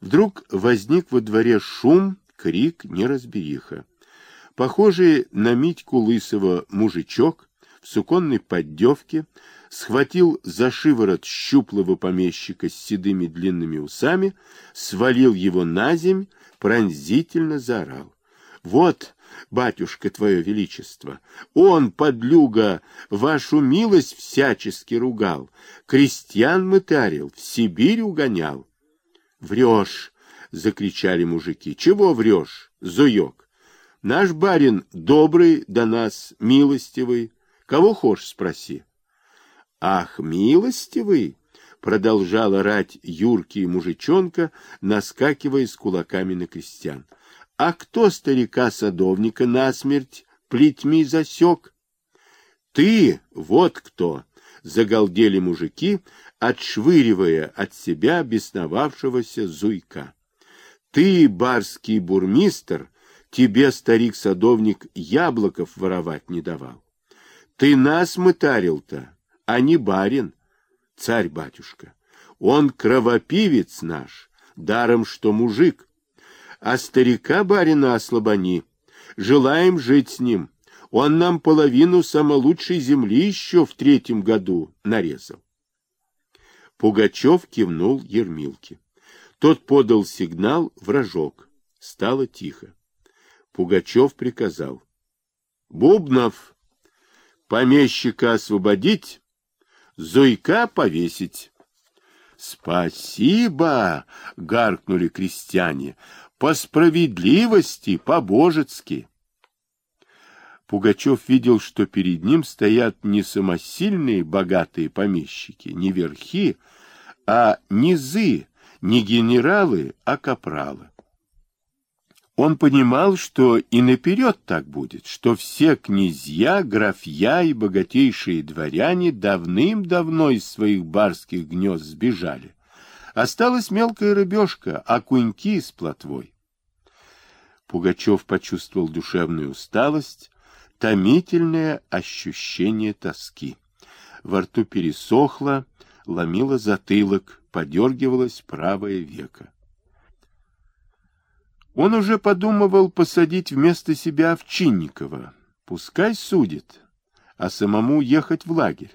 Вдруг возник во дворе шум, крик, неразбериха. Похожий на Митьку Лысого мужичок в суконной поддевке схватил за шиворот щуплого помещика с седыми длинными усами, свалил его на земь, пронзительно заорал. Вот, батюшка, твое величество, он, подлюга, вашу милость всячески ругал, крестьян мытарил, в Сибирь угонял. Врешь, закричали мужики. Чего врешь, зуёк? Наш барин добрый до нас, милостивый. Кого хочешь, спроси. Ах, милостивый, продолжал орать юркий мужичонка, наскакивая с кулаками на крестьян. А кто старика-садовника насмерть плетьми засек? Ты, вот кто! Загалдели мужики, отшвыривая от себя бесновавшегося зуйка. Ты, барский бурмистр, тебе старик-садовник яблоков воровать не давал. Ты нас мытарил-то, а не барин, царь-батюшка. Он кровопивец наш, даром что мужик а старика барина ослабони. Желаем жить с ним. Он нам половину самолучшей земли еще в третьем году нарезал. Пугачев кивнул Ермилке. Тот подал сигнал вражок. Стало тихо. Пугачев приказал. Бубнов, помещика освободить, Зуйка повесить. Спасибо, гаркнули крестьяне по справедливости, по-божески. Пугачев видел, что перед ним стоят не самосильные богатые помещики, не верхи, а низы, не генералы, а капралы. Он понимал, что и наперед так будет, что все князья, графья и богатейшие дворяне давным-давно из своих барских гнезд сбежали. Осталась мелкая рыбешка, а куньки с плотвой. Пугачев почувствовал душевную усталость, томительное ощущение тоски. Во рту пересохло, ломило затылок, подергивалось правое веко. Он уже подумывал посадить вместо себя Овчинникова. Пускай судит, а самому ехать в лагерь.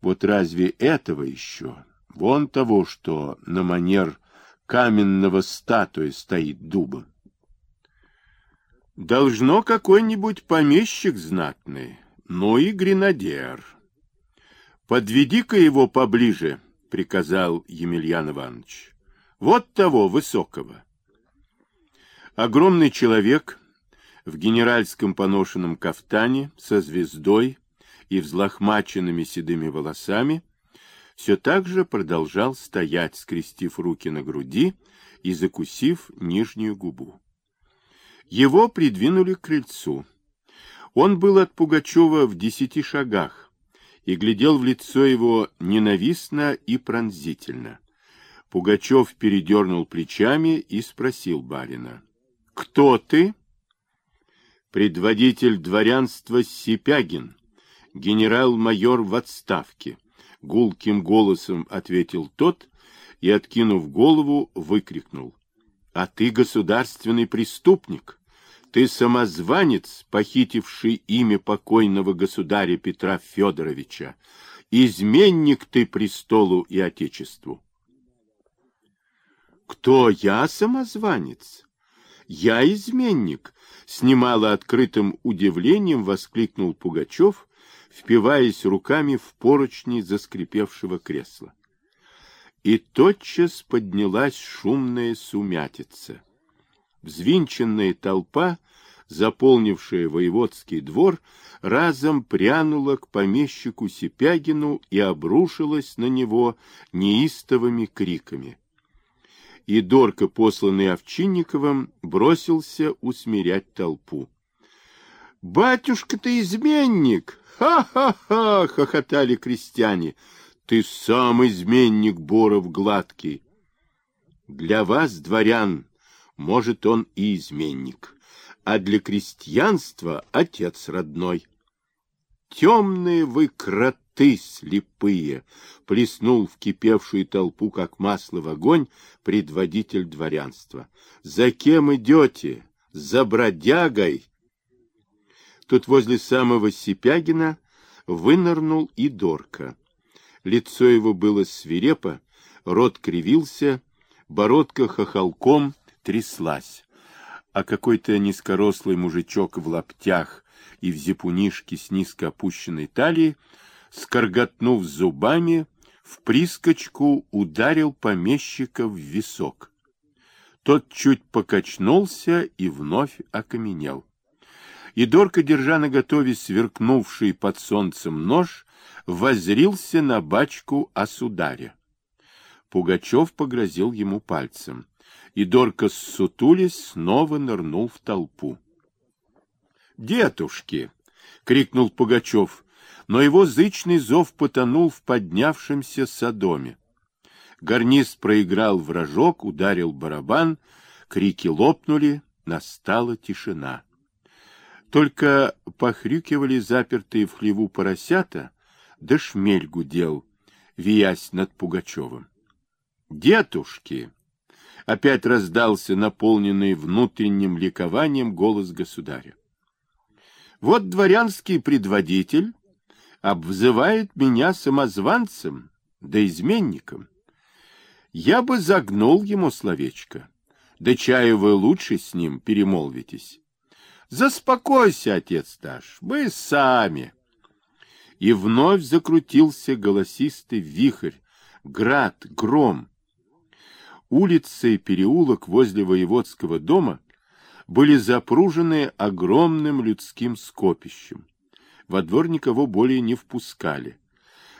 Вот разве этого еще? Вон того, что на манер каменного статуи стоит дубом. Должно какой-нибудь помещик знатный, ну и гренадер. Подведи-ка его поближе, приказал Емельян Иванович. Вот того высокого. Огромный человек в генеральском поношенном кафтане со звездой и взлохмаченными седыми волосами все так же продолжал стоять, скрестив руки на груди и закусив нижнюю губу. Его придвинули к крыльцу. Он был от Пугачева в десяти шагах и глядел в лицо его ненавистно и пронзительно. Пугачев передернул плечами и спросил барина. — Кто ты? — Предводитель дворянства Сипягин, генерал-майор в отставке, — гулким голосом ответил тот и, откинув голову, выкрикнул. — А ты государственный преступник! Ты самозванец, похитивший имя покойного государя Петра Федоровича. Изменник ты престолу и отечеству. Кто я самозванец? Я изменник, с немало открытым удивлением воскликнул Пугачев, впиваясь руками в поручни заскрипевшего кресла. И тотчас поднялась шумная сумятица. Взвинченная толпа, заполнившая воеводский двор, разом прянула к помещику Сипягину и обрушилась на него неистовыми криками. И Дорка, посланный Овчинниковым, бросился усмирять толпу. — Батюшка ты изменник! Ха-ха-ха! — хохотали крестьяне. — Ты сам изменник, Боров гладкий! Для вас, дворян, может, он и изменник, а для крестьянства отец родной. Темные вы кроты! ты, слепые! — плеснул в кипевшую толпу, как масло в огонь, предводитель дворянства. — За кем идете? За бродягой? Тут возле самого Сипягина вынырнул и Дорка. Лицо его было свирепо, рот кривился, бородка хохолком тряслась. А какой-то низкорослый мужичок в лаптях и в зипунишке с низко опущенной талией, скорготнув зубами, в прискочку ударил помещика в висок. Тот чуть покачнулся и вновь окаменел. И Дорка, держа наготове сверкнувший под солнцем нож, возрился на бачку осударя. Пугачев погрозил ему пальцем, и Дорка, ссутулясь, снова нырнул в толпу. «Детушки!» — крикнул Пугачев, но его зычный зов потонул в поднявшемся садоме. Гарнист проиграл вражок, ударил барабан, крики лопнули, настала тишина. Только похрюкивали запертые в хлеву поросята, да шмель гудел, виясь над Пугачевым. «Детушки!» — опять раздался наполненный внутренним ликованием голос государя. «Вот дворянский предводитель обзывает меня самозванцем да изменником. Я бы загнул ему словечко, да чаю вы лучше с ним перемолвитесь. Заспокойся, отец наш, мы сами. И вновь закрутился голосистый вихрь, град, гром. Улица и переулок возле воеводского дома были запружены огромным людским скопищем. Во двор никого более не впускали.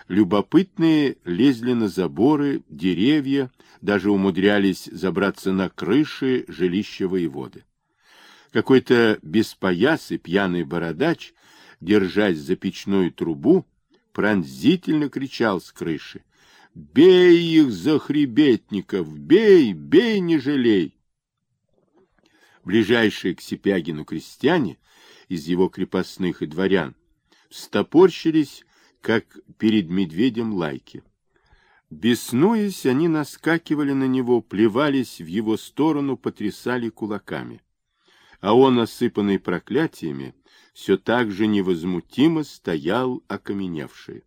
Любопытные лезли на заборы, деревья, даже умудрялись забраться на крыши жилища воеводы. Какой-то беспоясый пьяный бородач, держась за печную трубу, пронзительно кричал с крыши. «Бей их, захребетников! Бей, бей, не жалей!» Ближайшие к Сипягину крестьяне из его крепостных и дворян стопорщились, как перед медведем лайки. Беснуясь, они наскакивали на него, плевались в его сторону, потрясали кулаками а он, осыпанный проклятиями, все так же невозмутимо стоял окаменевший.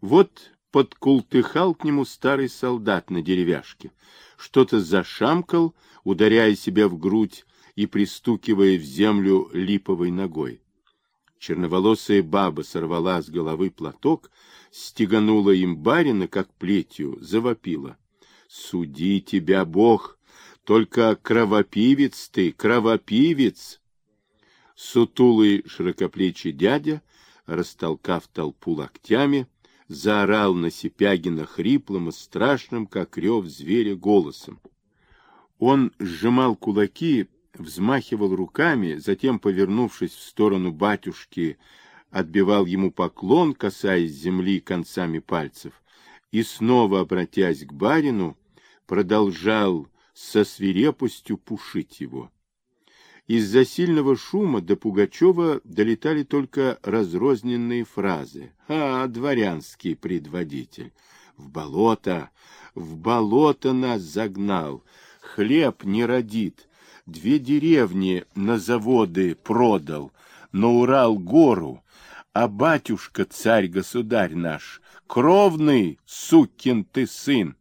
Вот подкултыхал к нему старый солдат на деревяшке, что-то зашамкал, ударяя себя в грудь и пристукивая в землю липовой ногой. Черноволосая баба сорвала с головы платок, стеганула им барина, как плетью, завопила. — Суди тебя, Бог! Только кровопивец ты, кровопивец! Сутулый широкоплечий дядя, растолкав толпу локтями, заорал на Сипягина хриплым и страшным, как рев зверя, голосом. Он сжимал кулаки, взмахивал руками, затем, повернувшись в сторону батюшки, отбивал ему поклон, касаясь земли концами пальцев, и снова, обратясь к барину, продолжал со свирепостью пушить его. Из-за сильного шума до Пугачева долетали только разрозненные фразы. «А, дворянский предводитель! В болото! В болото нас загнал! Хлеб не родит! Две деревни на заводы продал, на Урал гору, а батюшка, царь-государь наш, кровный сукин ты сын,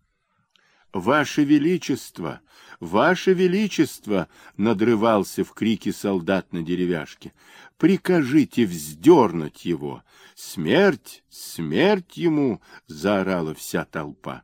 «Ваше Величество! Ваше Величество!» — надрывался в крике солдат на деревяшке. «Прикажите вздернуть его! Смерть! Смерть ему!» — заорала вся толпа.